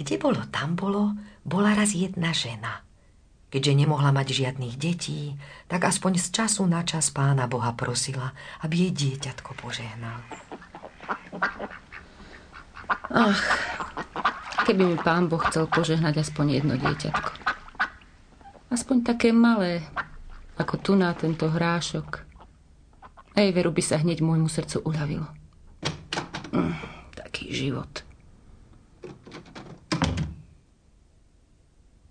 Kde bolo, tam bolo, bola raz jedna žena. Keďže nemohla mať žiadnych detí, tak aspoň z času na čas pána Boha prosila, aby jej dieťatko požehnal. Ach, keby mi pán Boh chcel požehnať aspoň jedno dieťatko. Aspoň také malé, ako tu na tento hrášok. Ej, veru by sa hneď môjmu srdcu uľavilo. Mm, taký život.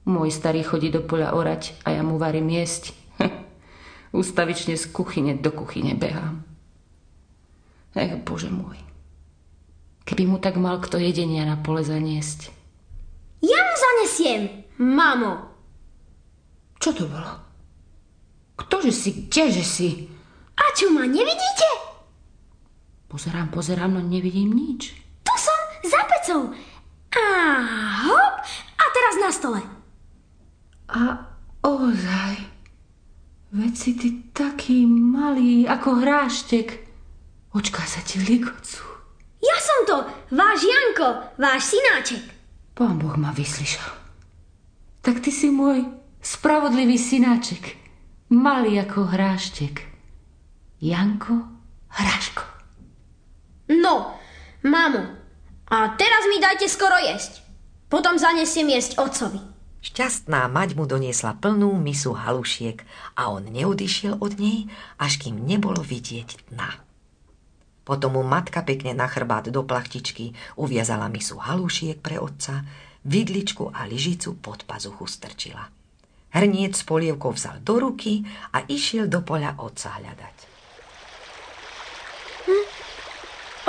Môj starý chodí do poľa orať a ja mu varím jesť. Ústavične z kuchyne do kuchyne behám. Ech, Bože môj. Keby mu tak mal kto jedenia na pole zaniesť. Ja mu zanesiem, mamo. Čo to bolo? Ktože si, kdeže si? A čo ma, nevidíte? Pozerám, pozerám, no nevidím nič. Tu som, za pecou. A hop, a teraz na stole. A ozaj, veď si ty taký malý ako hráštek. Očká sa ti ligocú. Ja som to, váš Janko, váš synáček. Pán Boh ma vyslyšal. Tak ty si môj spravodlivý synáček, malý ako hráštek. Janko Hráško. No, mamo, a teraz mi dajte skoro jesť. Potom zanesiem jesť otcovi. Šťastná mať mu doniesla plnú misu halušiek a on neodišiel od nej, až kým nebolo vidieť dna. Potom mu matka pekne na chrbát do plachtičky uviazala misu halušiek pre otca, vidličku a lyžicu pod pazuchu strčila. Hrniec s polievkou vzal do ruky a išiel do poľa otca hľadať. Hm?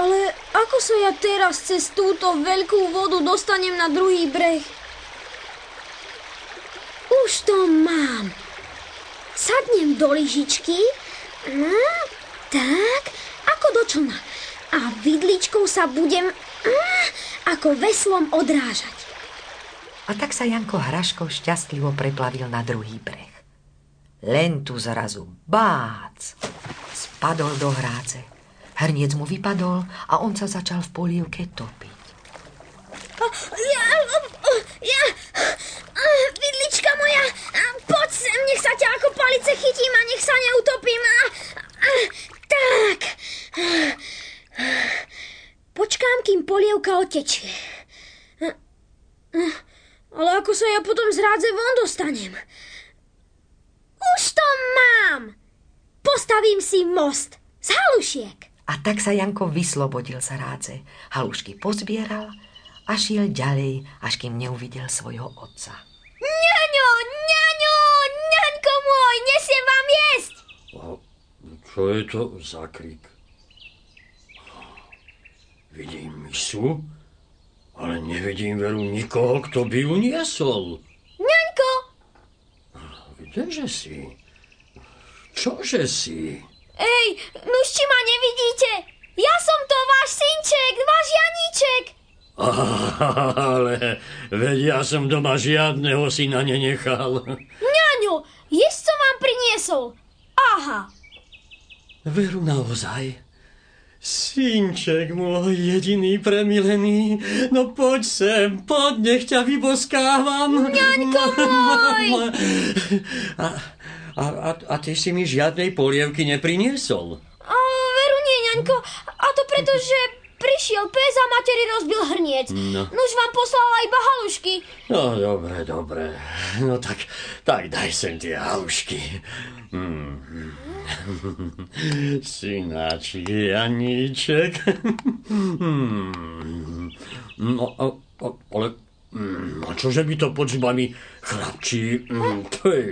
Ale ako sa ja teraz cez túto veľkú vodu dostanem na druhý breh? Už to mám. Sadnem do lyžičky, no, tak, ako do člna. A vidličkou sa budem mm, ako veslom odrážať. A tak sa Janko Hraško šťastlivo preplavil na druhý breh. Len tu zrazu bác! Spadol do hráce. Hrniec mu vypadol a on sa začal v polievke topiť. Ja, ja, vidlička moja, poď sem, nech sa ťa palice chytím a nech sa neutopím. A, a, tak. Počkám, kým polievka otečie. Ale ako sa ja potom z rádze von dostanem? Už to mám! Postavím si most z halušiek. A tak sa Janko vyslobodil z rádze. Halušky pozbieral a šiel ďalej, až kým neuvidel svojho otca. Ňaňo, môj, nesiem vám jesť! A čo je to za krik? Vidím misu, ale nevidím veru nikoho, kto by ju niesol. Ňaňko! Kdeže si? Čože si? Ej, nuž či ma nevidíte? Ja som to váš synček, váš Janíček. Ale veď ja som doma žiadneho syna nenechal. Ňaňo, vám priniesol. Aha. Veru naozaj. Synček môj jediný premilený, no poď sem, poď, nech ťa vyboskávam. Ňaňko môj! A, a, a, a ty si mi žiadnej polievky nepriniesol? A, veru nie, ňaňko, a to preto, že Prišiel pes a materi rozbil hrniec. No. Nuž vám poslala iba halušky. No, dobre, dobre. No tak, tak daj sem tie halušky. Hmm. Synáčik Janíček. Hmm. No, ale Mm, a čože by to počúbali chlapči? Mm, to je,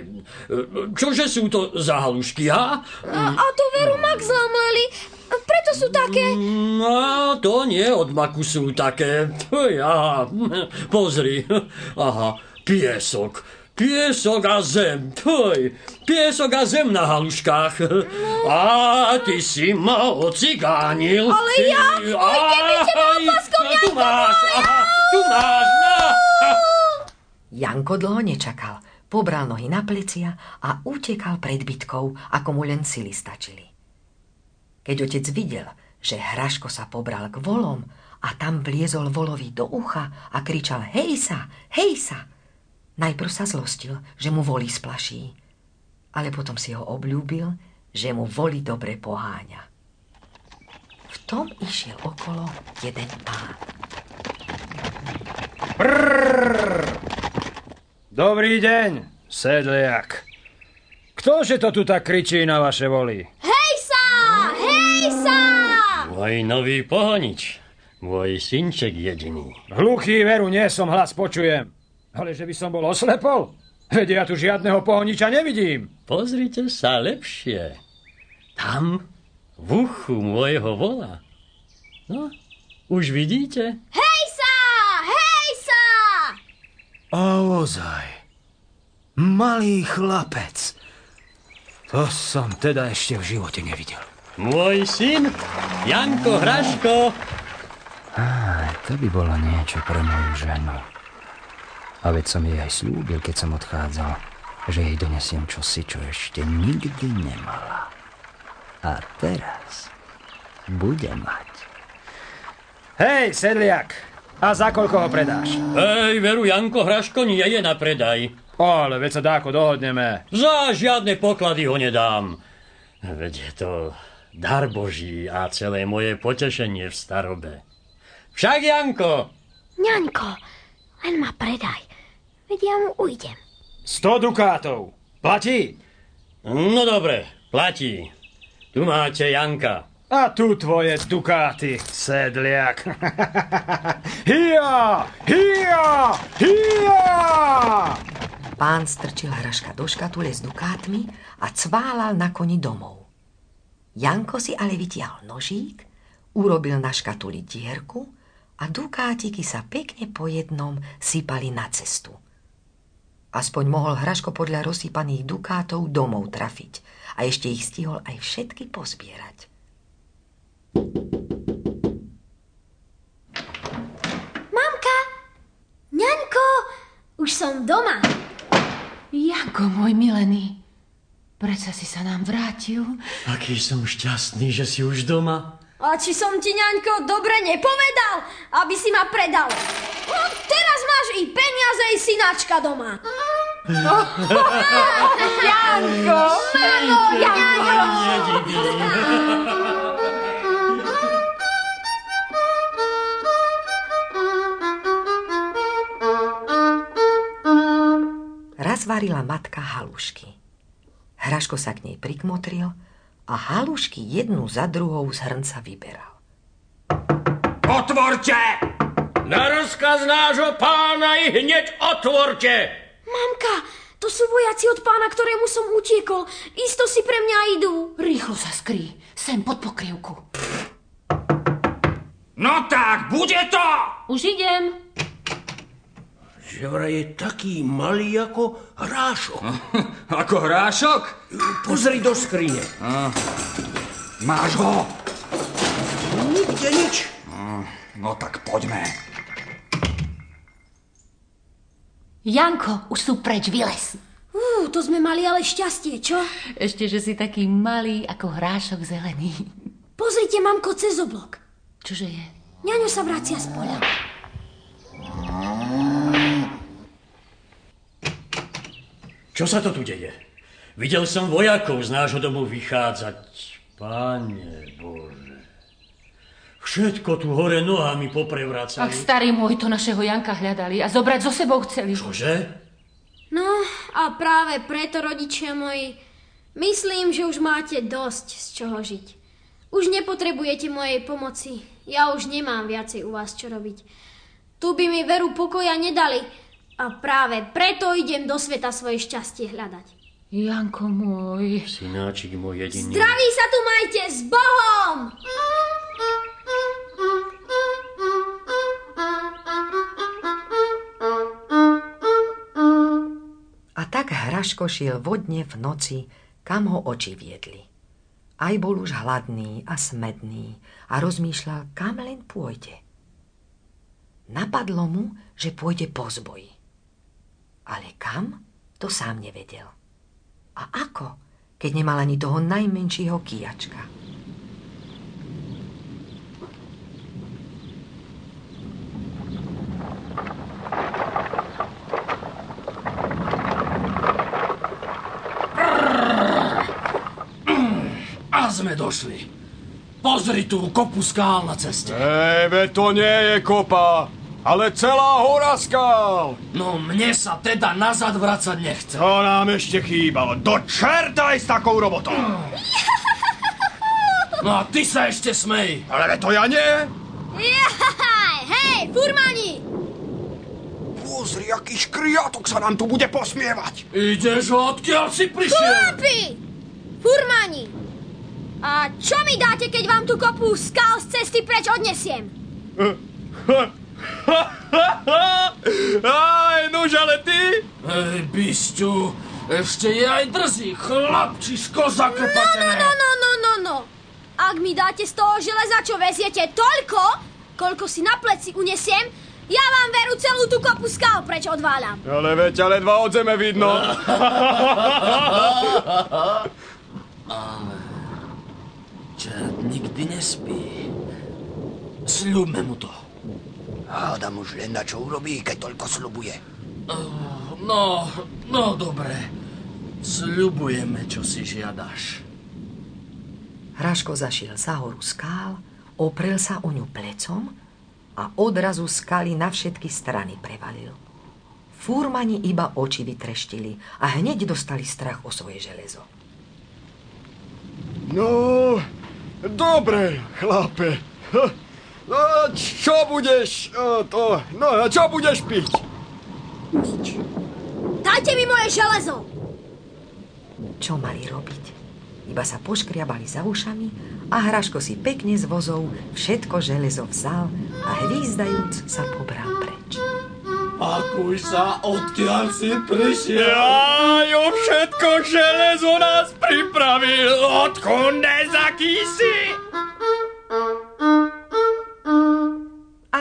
čože sú to za halušky, ha? A, a to veru mak zlomeli, preto sú také. No, to nie, od maku sú také. Ja, pozri. Aha, piesok. Piesok a zem, tvoj, piesok a zem na haluškách. A ty si ma ocigánil. Ale ja, oj, keby teba opaskom, Tu máš, aha, tu máš, no. Janko dlho nečakal. Pobral nohy na plecia a utekal pred bytkou, ako mu len sily stačili. Keď otec videl, že Hraško sa pobral k volom a tam vliezol volovi do ucha a kričal hej sa, hej sa. Najprv sa zlostil, že mu voli splaší, ale potom si ho obľúbil, že mu voli dobre poháňa. V tom išiel okolo jeden pán. Brrr. Dobrý deň, sedliak. Ktože to tu tak kričí na vaše voli? Hej sa! Môj nový pohonič. Môj synček jediný. Hluchý veru, nie som hlas počujem. Ale že by som bol oslepol? Veď ja tu žiadneho pohoniča nevidím. Pozrite sa lepšie. Tam, v uchu môjho vola. No, už vidíte? Hej sa! Hej sa! A ozaj. Malý chlapec. To som teda ešte v živote nevidel. Môj syn, Janko Hraško. Á, to by bolo niečo pre moju ženu. A veď som jej aj slúbil, keď som odchádzal, že jej donesiem čosi, čo ešte nikdy nemala. A teraz bude mať. Hej, sedliak, a za koľko ho predáš? Hej, veru, Janko Hraško nie je na predaj. Ale veď sa dáko dohodneme. Za žiadne poklady ho nedám. Veď je to dar Boží a celé moje potešenie v starobe. Však, Janko, Ňaňko, len ma predaj. Veď ja mu ujdem. 100 dukátov. Platí? no dobre, platí. Tu máte Janka. A tu tvoje dukáty, sedliak. hia! Hia! Hia! Pán strčil hraška do škatule s dukátmi a cválal na koni domov. Janko si ale vytiahol nožík, urobil na škatuli dierku a dukátiky sa pekne po jednom sypali na cestu. Aspoň mohol Hraško podľa rozsypaných dukátov domov trafiť a ešte ich stihol aj všetky pozbierať. Mamka! Ňaňko! Už som doma. Janko, môj milený, predsa si sa nám vrátil. Aký som šťastný, že si už doma. A či som ti, ňaňko, dobre nepovedal, aby si ma predal? No, teraz máš i peniaze, i synačka doma. Janko! Mamo, Janko! Raz varila matka halušky. Hraško sa k nej prikmotril a halušky jednu za druhou z hrnca vyberal. Otvorte! Na rozkaz nášho pána i hneď otvorte! Mamka, to sú vojaci od pána, ktorému som utiekol. Isto si pre mňa idú. Rýchlo sa skrý, sem pod pokrývku. No tak, bude to! Už idem. Že vraj je taký malý ako hrášok. Ako hrášok? Pozri do skrine. Máš ho? Nikde nič. No tak poďme. Janko, už sú preč, vylez. Ú, to sme mali ale šťastie, čo? Ešte, že si taký malý ako hrášok zelený. Pozrite, mamko, cez oblok. Čože je? Ňaňo sa vracia z poľa. Čo sa to tu deje? Videl som vojakov z nášho domu vychádzať. Pane Bože. Všetko tu hore nohami poprevracali. Ach, starý môj, to našeho Janka hľadali a zobrať so sebou chceli. Čože? No a práve preto, rodičia moji, myslím, že už máte dosť z čoho žiť. Už nepotrebujete mojej pomoci. Ja už nemám viacej u vás čo robiť. Tu by mi veru pokoja nedali a práve preto idem do sveta svoje šťastie hľadať. Janko môj. Synáčik môj jediný. Zdraví sa tu majte s Bohom! A tak Hraško šiel vodne v noci, kam ho oči viedli. Aj bol už hladný a smedný a rozmýšľal, kam len pôjde. Napadlo mu, že pôjde po zboji. Ale kam? To sám nevedel. A ako, keď nemal ani toho najmenšieho kijačka? A sme došli. Pozri tu kopu skál na ceste. Ej, to nie je kopa ale celá hora skál. No mne sa teda nazad vracať nechce. To nám ešte chýbalo. Do čerta aj s takou robotou. No a ty sa ešte smej. Ale to ja nie. Jaj, hej, furmani! Pozri, aký škriatok sa nám tu bude posmievať. Ideš, odkiaľ si prišiel? Chlapi! Furmani! A čo mi dáte, keď vám tú kopu skal z cesty preč odnesiem? Aj, nuž, ale ty? Hej, bisťu, ešte je aj drzý chlapčisko No, zakrpatené. no, no, no, no, no. Ak mi dáte z toho železa, čo veziete, toľko, koľko si na pleci unesiem, ja vám veru celú tú kopu skal preč odváľam. Ale veď ťa ledva od zeme vidno. Čert nikdy nespí. Sľubme mu to. Hádam už len na čo urobí, keď toľko slubuje. No, no dobre. Sľubujeme, čo si žiadaš. Hraško zašiel za horu skál, oprel sa o ňu plecom a odrazu skaly na všetky strany prevalil. Fúrmani iba oči vytreštili a hneď dostali strach o svoje železo. No, dobre, chlape. No, čo budeš, o, to, no, čo budeš piť? Dajte mi moje železo! Čo mali robiť? Iba sa poškriabali za ušami a Hraško si pekne z vozov všetko železo vzal a hvízdajúc sa pobral preč. Pakuj sa, odkiaľ si prišiel. Ajo, všetko železo nás pripravil, odkunde zaký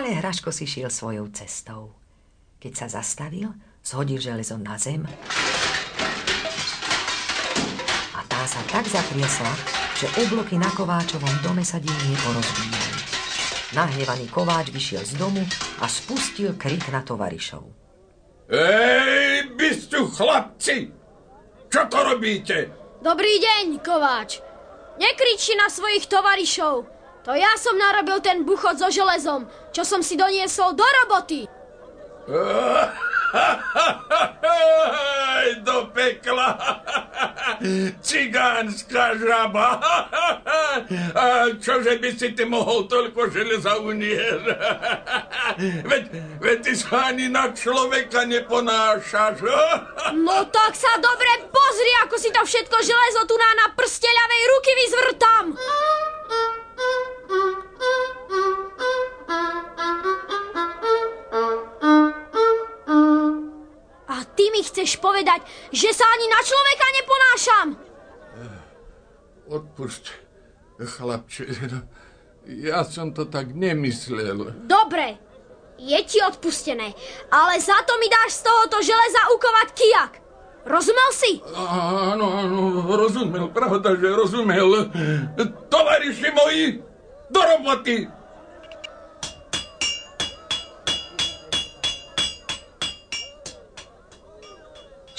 Ale Hraško si šiel svojou cestou. Keď sa zastavil, zhodil železo na zem a tá sa tak zatriesla, že obloky na Kováčovom dome sa divne porozbíjali. Nahnevaný Kováč vyšiel z domu a spustil krik na tovarišov. Ej, bysťu chlapci! Čo to robíte? Dobrý deň, Kováč. Nekriči na svojich tovarišov. To ja som narobil ten buchod so železom, čo som si doniesol do roboty. Do pekla! Cigánska žaba! A čože by si ty mohol toľko železa uniesť? Veď, veď ty sa ani na človeka neponášaš. No tak sa dobre pozri, ako si to všetko železo tu na, na prste ľavej ruky vyzvrtam. A ty mi chceš povedať, že sa ani na človeka neponášam? Odpusť, chlapče. Ja som to tak nemyslel. Dobre, je ti odpustené, ale za to mi dáš z tohoto železa ukovať kijak. Rozumel si? Áno, áno, rozumel, pravda, že rozumel. Tovariši moji, do roboty!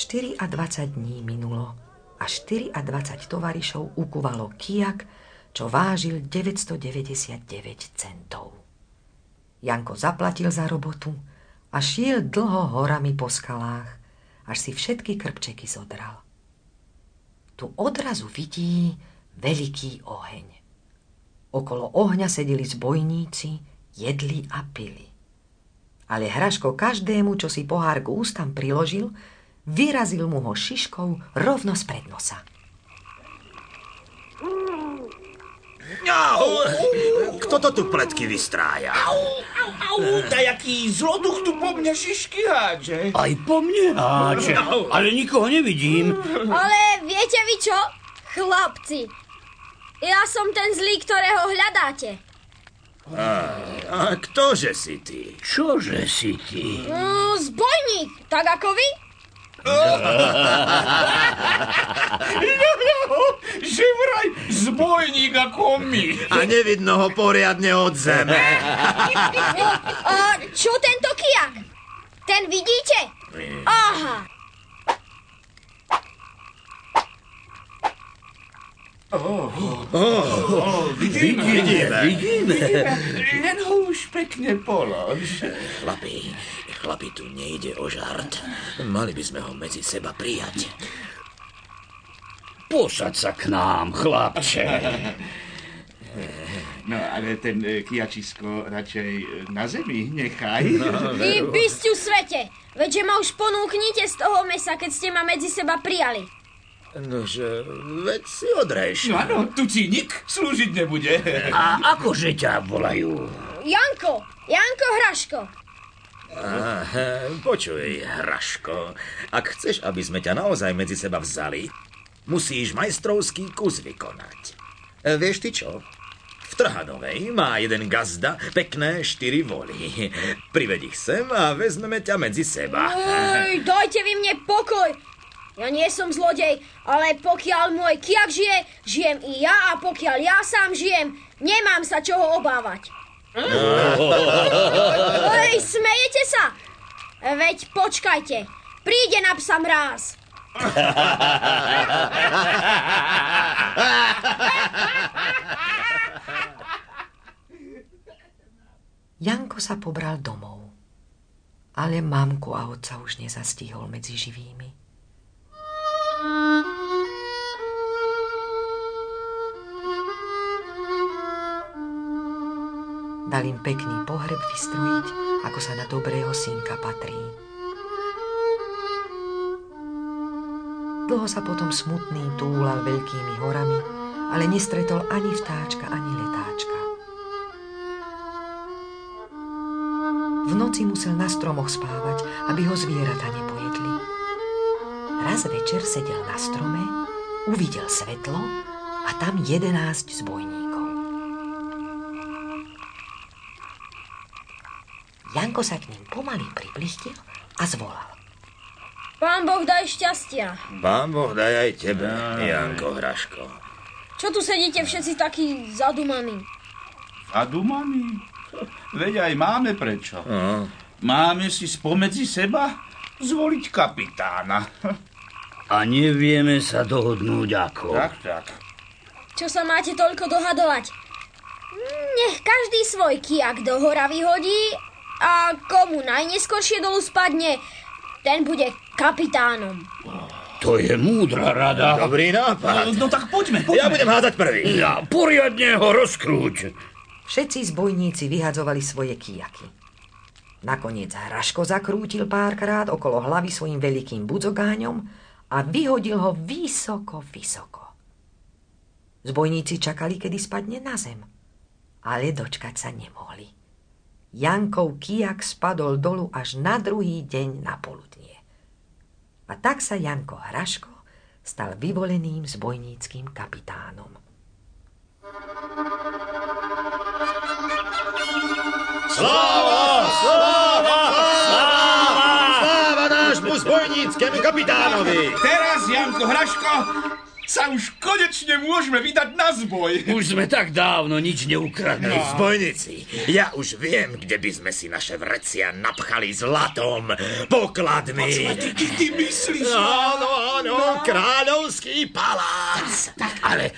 24 dní minulo a 24 tovarišov ukúvalo kijak, čo vážil 999 centov. Janko zaplatil za robotu a šiel dlho horami po skalách, až si všetky krpčeky zodral. Tu odrazu vidí veľký oheň. Okolo ohňa sedeli zbojníci, jedli a pili. Ale Hraško každému, čo si pohár k ústam priložil, vyrazil mu ho šiškou rovno spred nosa. Kto to tu pletky vystrája? Dajaký zloduch tu po mne šišky hádže. Aj po mne háče, ale nikoho nevidím. Ale viete vy čo? Chlapci, ja som ten zlý, ktorého hľadáte. A ktože si ty? Čože si ty? Mm, zbojník, tak ako vy? Že vraj zbojník ako my. A nevidno ho poriadne od zeme. A čo tento kijak? Ten vidíte? Aha. Vidíme, vidíme. Vidíme. Len ho už pekne polož. Chlapi, chlapi, tu nejde o žart. Mali by sme ho medzi seba prijať. Posaď sa k nám, chlapče. No, ale ten e, kiačisko radšej e, na zemi nechaj. Vy bysťu svete! Veďže ma už ponúknite z toho mesa, keď ste ma medzi seba prijali. Nože, veď si odreš. No áno, tu ti nik slúžiť nebude. A akože ťa volajú? Janko! Janko Hraško! Aha, počuj, Hraško, ak chceš, aby sme ťa naozaj medzi seba vzali, musíš majstrovský kus vykonať. E, Vieš ty čo? V Trhanovej má jeden gazda pekné štyri voly. Prived ich sem a vezmeme ťa medzi seba. Ej, dajte vy mne pokoj! Ja nie som zlodej, ale pokiaľ môj kiak žije, žijem i ja a pokiaľ ja sám žijem, nemám sa čoho obávať. Ej, smejete sa? Veď počkajte, príde na psa mráz. Janko sa pobral domov. Ale mamku a otca už nezastihol medzi živými. Dal im pekný pohreb vystrojiť, ako sa na dobrého synka patrí. Dlho sa potom smutný túlal veľkými horami, ale nestretol ani vtáčka, ani letáčka. V noci musel na stromoch spávať, aby ho zvieratá nepojedli. Raz večer sedel na strome, uvidel svetlo a tam jedenáct zbojníkov. Janko sa k ním pomaly priblížil a zvolal. Pán Boh daj šťastia. Pán Boh daj aj tebe, Janko Hraško. Čo tu sedíte všetci takí zadumaní? A dumami? Veď aj máme prečo. No, Máme si spomedzi seba zvoliť kapitána. a nevieme sa dohodnúť ako. Tak, tak. Čo sa máte toľko dohadovať? Nech každý svoj kiak do hora vyhodí a komu najneskoršie dolu spadne, ten bude kapitánom. To je múdra rada. Dobrý nápad. No, no tak poďme, Ja poďme. budem hádať prvý. Ja poriadne ho rozkrúť. Všetci zbojníci vyhadzovali svoje kijaky. Nakoniec Hraško zakrútil párkrát okolo hlavy svojim veľkým budzogáňom a vyhodil ho vysoko, vysoko. Zbojníci čakali, kedy spadne na zem, ale dočkať sa nemohli. Jankov kijak spadol dolu až na druhý deň na poludnie. A tak sa Janko Hraško stal vyvoleným zbojníckým kapitánom. Sláva zbojníckému kapitánovi. Teraz, Janko Hraško, sa už konečne môžeme vydať na zboj. Už sme tak dávno nič neukradli. No. Zbojníci, ja už viem, kde by sme si naše vrecia napchali zlatom, pokladmi. Ty, ty, ty myslíš? Áno, áno, kráľovský palác. Ale,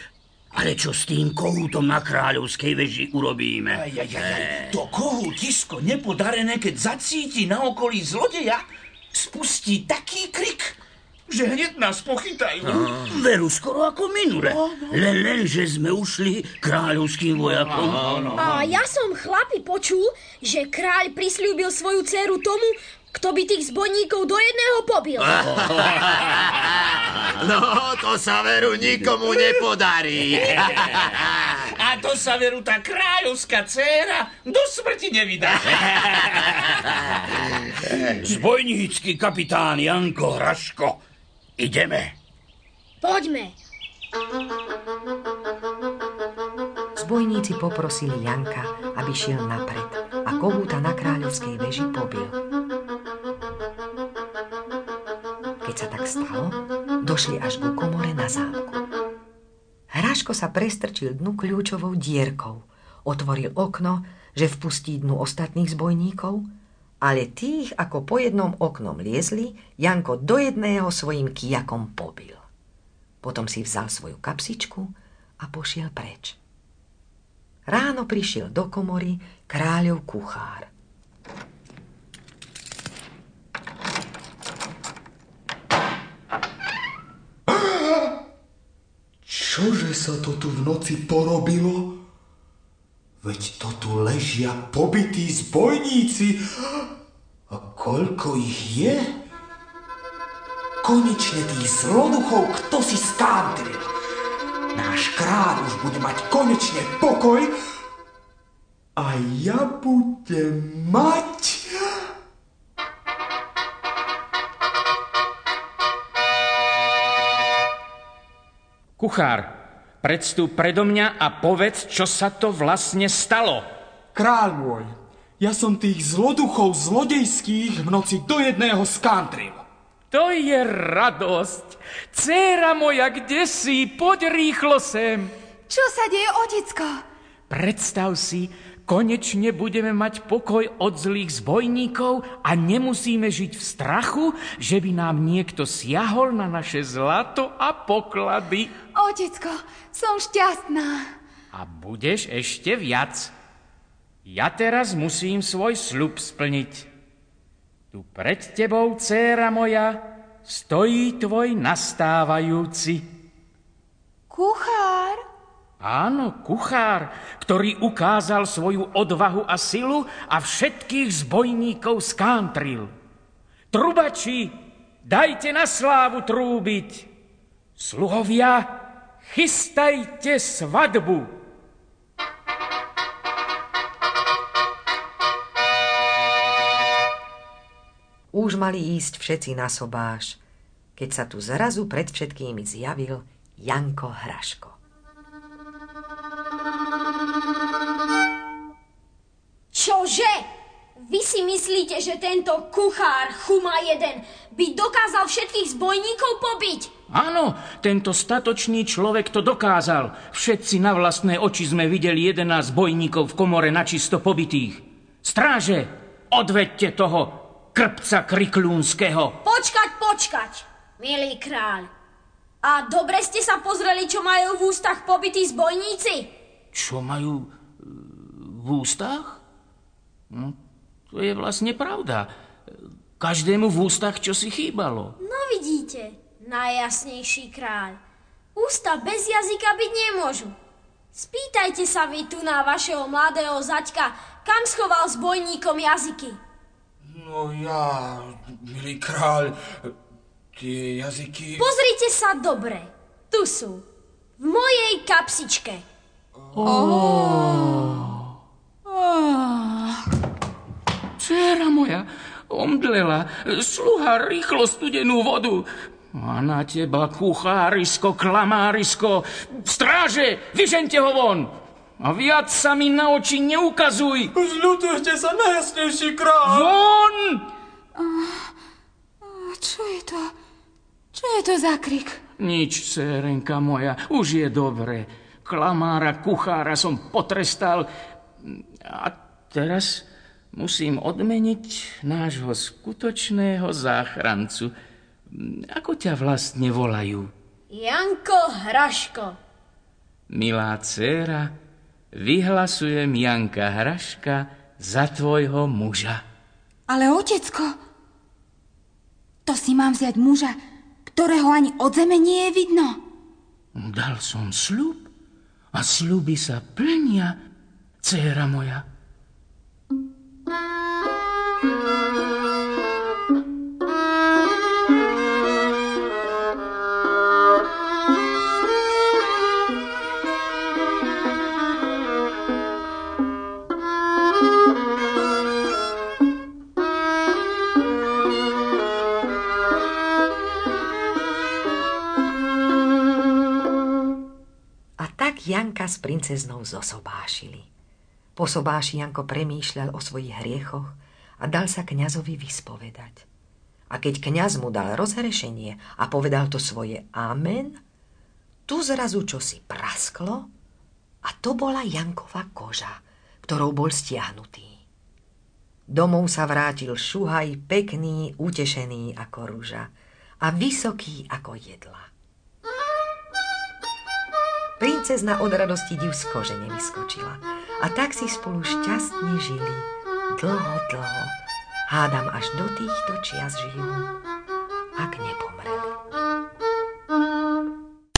ale čo s tým kohútom na kráľovskej veži urobíme? Aj, aj, aj, aj. To kohútisko nepodarené, keď zacíti na okolí zlodeja, spustí taký krik, že hneď nás pochytajú. Veru skoro ako minule. Len, len, že sme ušli kráľovským vojakom. A ja som chlapi počul, že kráľ prisľúbil svoju dceru tomu, kto by tých zbojníkov do jedného pobil. No, to sa veru nikomu nepodarí. A to sa veru tá kráľovská dcéra do smrti nevydá. Zbojnícky kapitán Janko Hraško. Ideme. Poďme. Zbojníci poprosili Janka, aby šiel napred a kohúta na kráľovskej veži pobil. Keď sa tak stalo, došli až ku komore na zámku. Hraško sa prestrčil dnu kľúčovou dierkou, otvoril okno, že vpustí dnu ostatných zbojníkov, ale tých, ako po jednom oknom liezli, Janko do jedného svojim kijakom pobil. Potom si vzal svoju kapsičku a pošiel preč. Ráno prišiel do komory kráľov kuchár. Čože sa to tu v noci porobilo? Veď to tu ležia pobytí zbojníci. A koľko ich je? Konečne tých zloduchov kto si skántril. Náš kráľ už bude mať konečne pokoj a ja budem mať... Kuchár, predstup predo mňa a povedz, čo sa to vlastne stalo. Kráľ môj, ja som tých zloduchov zlodejských v noci do jedného skantril. To je radosť. Céra moja, kde si? Poď rýchlo sem. Čo sa deje, otecko? Predstav si, konečne budeme mať pokoj od zlých zbojníkov a nemusíme žiť v strachu, že by nám niekto siahol na naše zlato a poklady. Otecko, som šťastná. A budeš ešte viac. Ja teraz musím svoj slub splniť. Tu pred tebou, dcéra moja, stojí tvoj nastávajúci. Kuchár? Áno, kuchár, ktorý ukázal svoju odvahu a silu a všetkých zbojníkov skántril. Trubači, dajte na slávu trúbiť. Sluhovia, chystajte svadbu. Už mali ísť všetci na sobáš, keď sa tu zrazu pred všetkými zjavil Janko Hraško. Čože? Vy si myslíte, že tento kuchár Chuma jeden by dokázal všetkých zbojníkov pobiť? Áno, tento statočný človek to dokázal. Všetci na vlastné oči sme videli 11 bojníkov v komore načisto pobitých. Stráže, odvedte toho, krpca kriklúnského. Počkať, počkať, milý kráľ. A dobre ste sa pozreli, čo majú v ústach pobytí zbojníci? Čo majú e, v ústach? No, to je vlastne pravda. Každému v ústach čo si chýbalo. No vidíte, najjasnejší kráľ. Ústa bez jazyka byť nemôžu. Spýtajte sa vy tu na vašeho mladého zaťka, kam schoval zbojníkom jazyky. No ja, milý kráľ, tie jazyky... Pozrite sa dobre. Tu sú. V mojej kapsičke. Oh. Oh. Dcera moja, omdlela, sluha rýchlo studenú vodu. A na teba, kuchárisko, klamárisko, stráže, vyžente ho von! A viac sa mi na oči neukazuj! Zľutujte sa, najjasnejší kráľ! Von! čo je to? Čo je to za krik? Nič, sérenka moja, už je dobre. Klamára, kuchára som potrestal. A teraz musím odmeniť nášho skutočného záchrancu. Ako ťa vlastne volajú? Janko Hraško. Milá dcéra, vyhlasujem Janka Hraška za tvojho muža. Ale otecko, to si mám vziať muža, ktorého ani od zeme nie je vidno. Dal som slub a sluby sa plnia, dcéra moja. Janka s princeznou zosobášili. Po sobáši Janko premýšľal o svojich hriechoch a dal sa kňazovi vyspovedať. A keď kňaz mu dal rozhrešenie a povedal to svoje amen, tu zrazu čosi prasklo a to bola Jankova koža, ktorou bol stiahnutý. Domov sa vrátil šuhaj, pekný, utešený ako rúža a vysoký ako jedla. princezna od radosti div z kože nevyskočila. A tak si spolu šťastne žili. Dlho, dlho. Hádam až do týchto čias žijú, ak nepomreli.